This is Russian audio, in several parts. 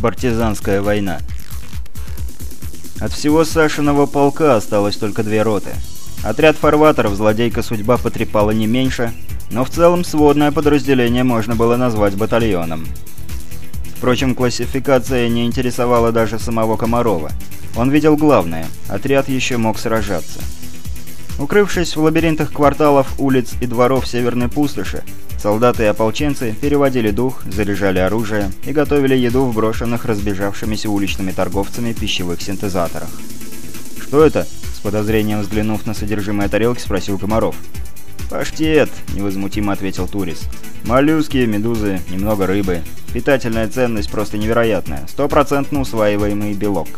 партизанская война. От всего Сашиного полка осталось только две роты. Отряд фарватеров злодейка судьба потрепала не меньше, но в целом сводное подразделение можно было назвать батальоном. Впрочем, классификация не интересовала даже самого Комарова. Он видел главное – отряд еще мог сражаться. Укрывшись в лабиринтах кварталов, улиц и дворов Северной Пустоши, солдаты и ополченцы переводили дух, заряжали оружие и готовили еду в брошенных разбежавшимися уличными торговцами пищевых синтезаторах. «Что это?» – с подозрением взглянув на содержимое тарелки, спросил Комаров. «Паштет», — невозмутимо ответил Турис. «Моллюски, медузы, немного рыбы. Питательная ценность просто невероятная. Стопроцентно усваиваемый белок».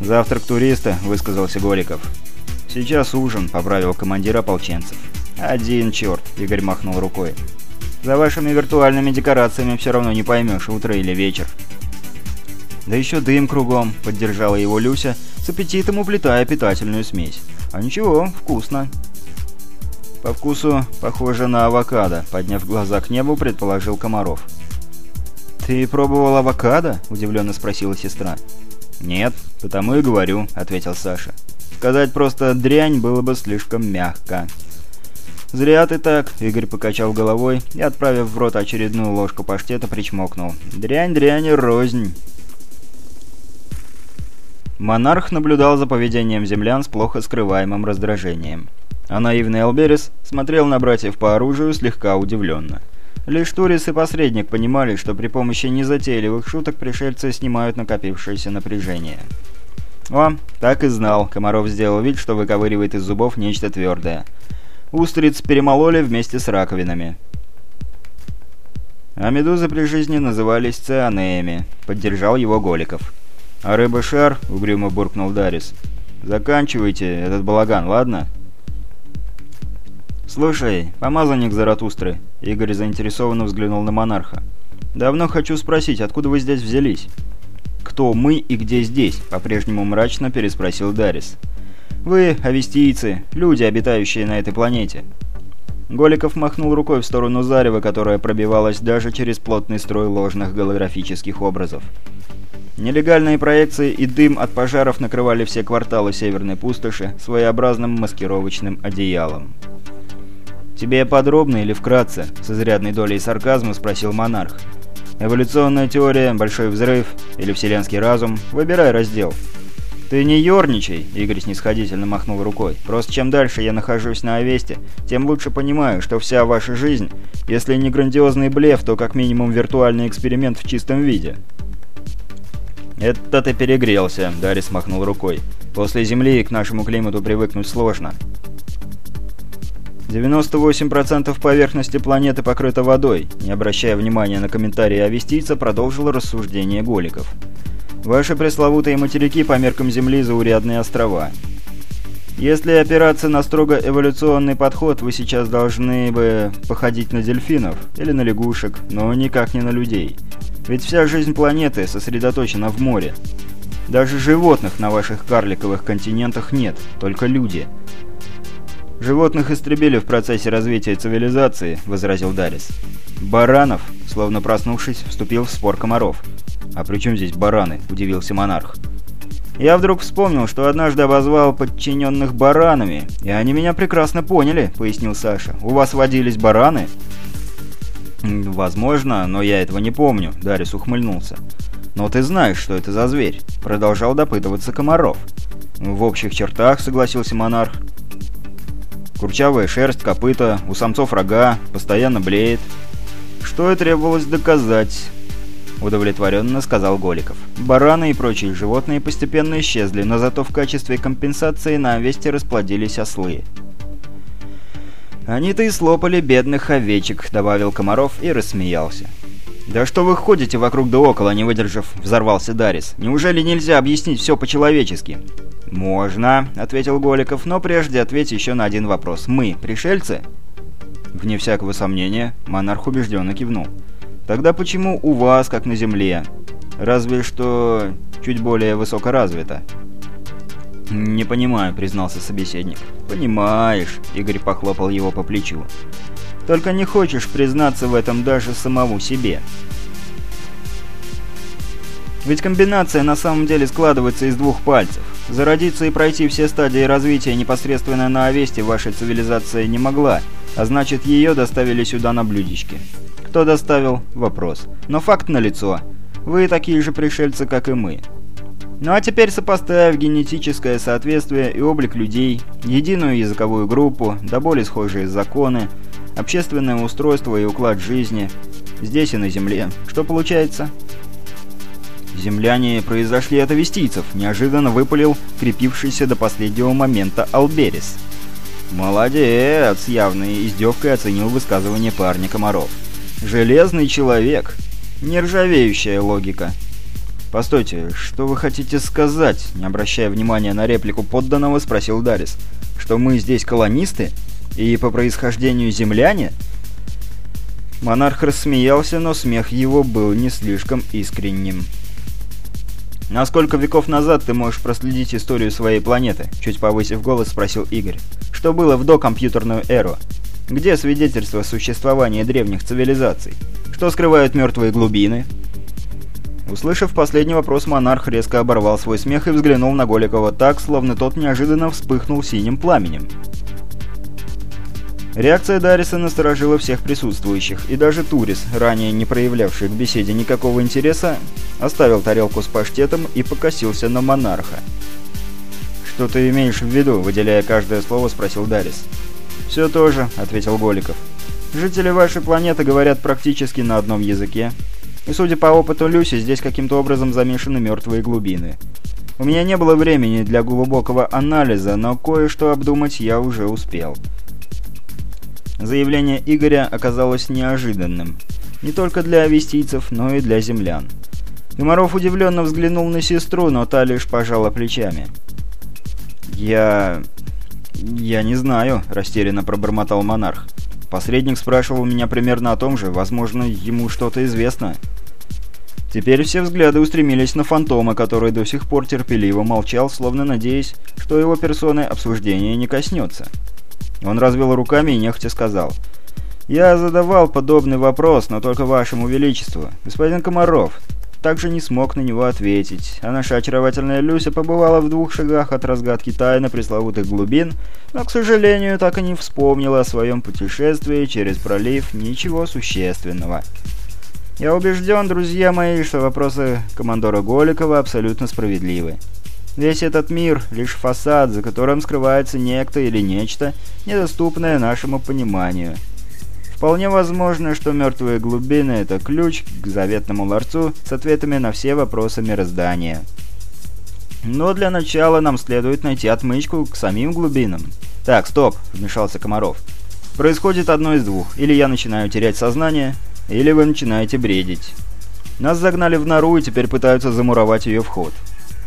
«Завтрак туриста», — высказался Голиков. «Сейчас ужин», — поправил командир ополченцев. «Один черт», — Игорь махнул рукой. «За вашими виртуальными декорациями все равно не поймешь, утро или вечер». «Да еще дым кругом», — поддержала его Люся, с аппетитом уплетая питательную смесь. «А ничего, вкусно». «По вкусу похоже на авокадо», — подняв глаза к небу, предположил Комаров. «Ты пробовал авокадо?» — удивленно спросила сестра. «Нет, потому и говорю», — ответил Саша. «Сказать просто «дрянь» было бы слишком мягко». «Зря ты так», — Игорь покачал головой и, отправив в рот очередную ложку паштета, причмокнул. «Дрянь, дрянь рознь». Монарх наблюдал за поведением землян с плохо скрываемым раздражением а наивный Алберес смотрел на братьев по оружию слегка удивленно. Лишь Турис и посредник понимали, что при помощи незатейливых шуток пришельцы снимают накопившееся напряжение. «О, так и знал», — Комаров сделал вид, что выковыривает из зубов нечто твердое. Устриц перемололи вместе с раковинами. А медузы при жизни назывались цианеями, поддержал его Голиков. «А рыба-шар?» — угрюмо буркнул Дарис. «Заканчивайте этот балаган, ладно?» «Слушай, помазанник Заратустры», — Игорь заинтересованно взглянул на монарха. «Давно хочу спросить, откуда вы здесь взялись?» «Кто мы и где здесь?» — по-прежнему мрачно переспросил Дарис. «Вы — авестийцы, люди, обитающие на этой планете». Голиков махнул рукой в сторону Зарева, которая пробивалась даже через плотный строй ложных голографических образов. Нелегальные проекции и дым от пожаров накрывали все кварталы Северной Пустоши своеобразным маскировочным одеялом. «Тебе подробно или вкратце?» — с изрядной долей сарказма спросил монарх. «Эволюционная теория, большой взрыв или вселенский разум? Выбирай раздел». «Ты не ерничай!» — Игорь снисходительно махнул рукой. «Просто чем дальше я нахожусь на Овесте, тем лучше понимаю, что вся ваша жизнь, если не грандиозный блеф, то как минимум виртуальный эксперимент в чистом виде». «Это ты перегрелся», — Дарис махнул рукой. «После Земли к нашему климату привыкнуть сложно. 98% поверхности планеты покрыто водой, не обращая внимания на комментарии авестийца, продолжил рассуждение Голиков. Ваши пресловутые материки по меркам Земли заурядные острова. Если опираться на строго эволюционный подход, вы сейчас должны бы походить на дельфинов или на лягушек, но никак не на людей. Ведь вся жизнь планеты сосредоточена в море. Даже животных на ваших карликовых континентах нет, только люди – «Животных истребили в процессе развития цивилизации», — возразил Дарис. «Баранов», словно проснувшись, вступил в спор комаров. «А при чем здесь бараны?» — удивился монарх. «Я вдруг вспомнил, что однажды обозвал подчиненных баранами, и они меня прекрасно поняли», — пояснил Саша. «У вас водились бараны?» «Возможно, но я этого не помню», — Дарис ухмыльнулся. «Но ты знаешь, что это за зверь?» — продолжал допытываться Комаров. «В общих чертах», — согласился монарх. Курчавая шерсть, копыта, у самцов рога, постоянно блеет. Что и требовалось доказать, удовлетворенно сказал Голиков. Бараны и прочие животные постепенно исчезли, но зато в качестве компенсации на Овесте расплодились ослы. «Они-то и слопали бедных овечек», — добавил Комаров и рассмеялся. «Да что вы ходите вокруг да около, не выдержав?» — взорвался Дарис. «Неужели нельзя объяснить все по-человечески?» «Можно», — ответил Голиков, — «но прежде ответь еще на один вопрос. Мы пришельцы?» Вне всякого сомнения, монарх убежденно кивнул. «Тогда почему у вас, как на Земле? Разве что чуть более высокоразвито». «Не понимаю», — признался собеседник. «Понимаешь», — Игорь похлопал его по плечу. «Только не хочешь признаться в этом даже самому себе». Ведь комбинация на самом деле складывается из двух пальцев. Зародиться и пройти все стадии развития непосредственно на Овесте вашей цивилизация не могла, а значит ее доставили сюда на блюдечке. Кто доставил? Вопрос. Но факт налицо. Вы такие же пришельцы, как и мы. Ну а теперь сопоставив генетическое соответствие и облик людей, единую языковую группу, до более схожие законы, общественное устройство и уклад жизни, здесь и на Земле, что получается? Земляне произошли от авестийцев, неожиданно выпалил крепившийся до последнего момента Алберис. «Молодец!» — явной издевкой оценил высказывание парня Комаров. «Железный человек! Нержавеющая логика!» «Постойте, что вы хотите сказать?» Не обращая внимания на реплику подданного, спросил Дарис. «Что мы здесь колонисты? И по происхождению земляне?» Монарх рассмеялся, но смех его был не слишком искренним. «На сколько веков назад ты можешь проследить историю своей планеты?» Чуть повысив голос, спросил Игорь. «Что было в докомпьютерную эру? Где свидетельства существования древних цивилизаций? Что скрывают мертвые глубины?» Услышав последний вопрос, монарх резко оборвал свой смех и взглянул на Голикова так, словно тот неожиданно вспыхнул синим пламенем. Реакция Дариса насторожила всех присутствующих, и даже Турис, ранее не проявлявший к беседе никакого интереса, оставил тарелку с паштетом и покосился на монарха. «Что ты имеешь в виду?» – выделяя каждое слово, спросил Дарис. «Все то же», – ответил Голиков. «Жители вашей планеты говорят практически на одном языке, и судя по опыту Люси, здесь каким-то образом замешаны мертвые глубины. У меня не было времени для глубокого анализа, но кое-что обдумать я уже успел. Заявление Игоря оказалось неожиданным. Не только для авестийцев, но и для землян. Комаров удивленно взглянул на сестру, но та лишь пожала плечами. «Я... я не знаю», — растерянно пробормотал монарх. Посредник спрашивал меня примерно о том же, возможно, ему что-то известно. Теперь все взгляды устремились на фантома, который до сих пор терпеливо молчал, словно надеясь, что его персоны обсуждения не коснется. Он развел руками и нехотя сказал. «Я задавал подобный вопрос, но только вашему величеству. Господин Комаров, также не смог на него ответить, а наша очаровательная Люся побывала в двух шагах от разгадки тайны пресловутых глубин, но, к сожалению, так и не вспомнила о своем путешествии через пролив ничего существенного. Я убежден, друзья мои, что вопросы командора Голикова абсолютно справедливы. Весь этот мир — лишь фасад, за которым скрывается некто или нечто, недоступное нашему пониманию — Вполне возможно, что мертвые глубины — это ключ к заветному ларцу с ответами на все вопросы мироздания. Но для начала нам следует найти отмычку к самим глубинам. «Так, стоп!» — вмешался Комаров. «Происходит одно из двух. Или я начинаю терять сознание, или вы начинаете бредить. Нас загнали в нору и теперь пытаются замуровать ее вход.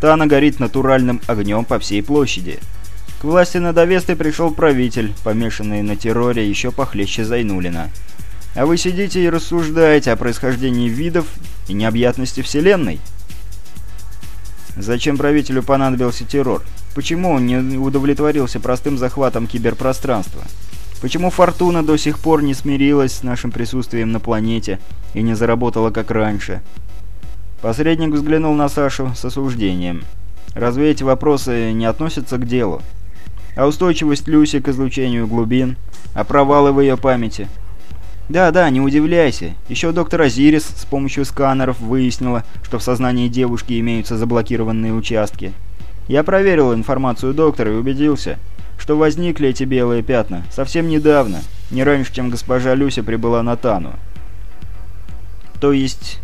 Та она горит натуральным огнем по всей площади. Власти над Авестой пришел правитель, помешанный на терроре еще похлеще Зайнулина. А вы сидите и рассуждаете о происхождении видов и необъятности Вселенной? Зачем правителю понадобился террор? Почему он не удовлетворился простым захватом киберпространства? Почему Фортуна до сих пор не смирилась с нашим присутствием на планете и не заработала как раньше? Посредник взглянул на Сашу с осуждением. Разве эти вопросы не относятся к делу? А устойчивость Люси к излучению глубин, а провалы в ее памяти. Да-да, не удивляйся. Еще доктор Азирис с помощью сканеров выяснила, что в сознании девушки имеются заблокированные участки. Я проверил информацию доктора и убедился, что возникли эти белые пятна совсем недавно, не раньше, чем госпожа Люся прибыла на Тану. То есть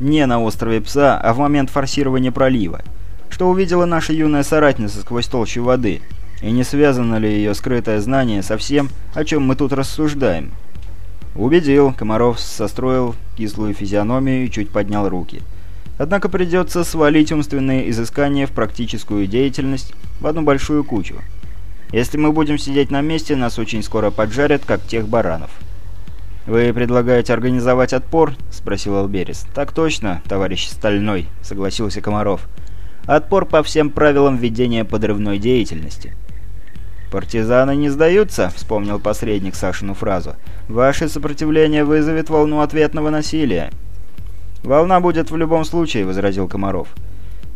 не на острове Пса, а в момент форсирования пролива. Что увидела наша юная соратница сквозь толщу воды – и не связано ли ее скрытое знание со всем, о чем мы тут рассуждаем? Убедил, Комаров состроил кислую физиономию и чуть поднял руки. Однако придется свалить умственные изыскания в практическую деятельность в одну большую кучу. Если мы будем сидеть на месте, нас очень скоро поджарят, как тех баранов. «Вы предлагаете организовать отпор?» — спросил Алберис. «Так точно, товарищ Стальной», — согласился Комаров. «Отпор по всем правилам ведения подрывной деятельности». «Партизаны не сдаются», — вспомнил посредник Сашину фразу. «Ваше сопротивление вызовет волну ответного насилия». «Волна будет в любом случае», — возразил Комаров.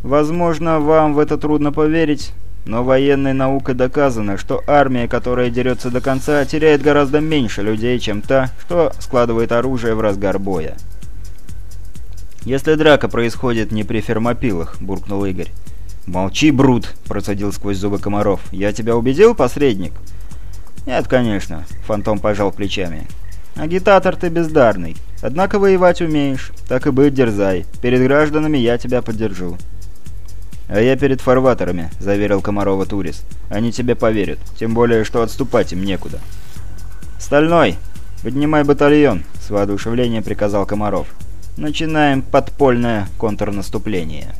«Возможно, вам в это трудно поверить, но военной наукой доказано, что армия, которая дерется до конца, теряет гораздо меньше людей, чем та, что складывает оружие в разгар боя. «Если драка происходит не при фермопилах», — буркнул Игорь. «Молчи, Брут!» — процедил сквозь зубы Комаров. «Я тебя убедил, посредник?» «Нет, конечно», — Фантом пожал плечами. «Агитатор ты бездарный. Однако воевать умеешь. Так и быть, дерзай. Перед гражданами я тебя поддержу». «А я перед фарватерами», — заверил Комарова Турис. «Они тебе поверят. Тем более, что отступать им некуда». «Стальной! Поднимай батальон!» — с воодушевлением приказал Комаров. «Начинаем подпольное контрнаступление».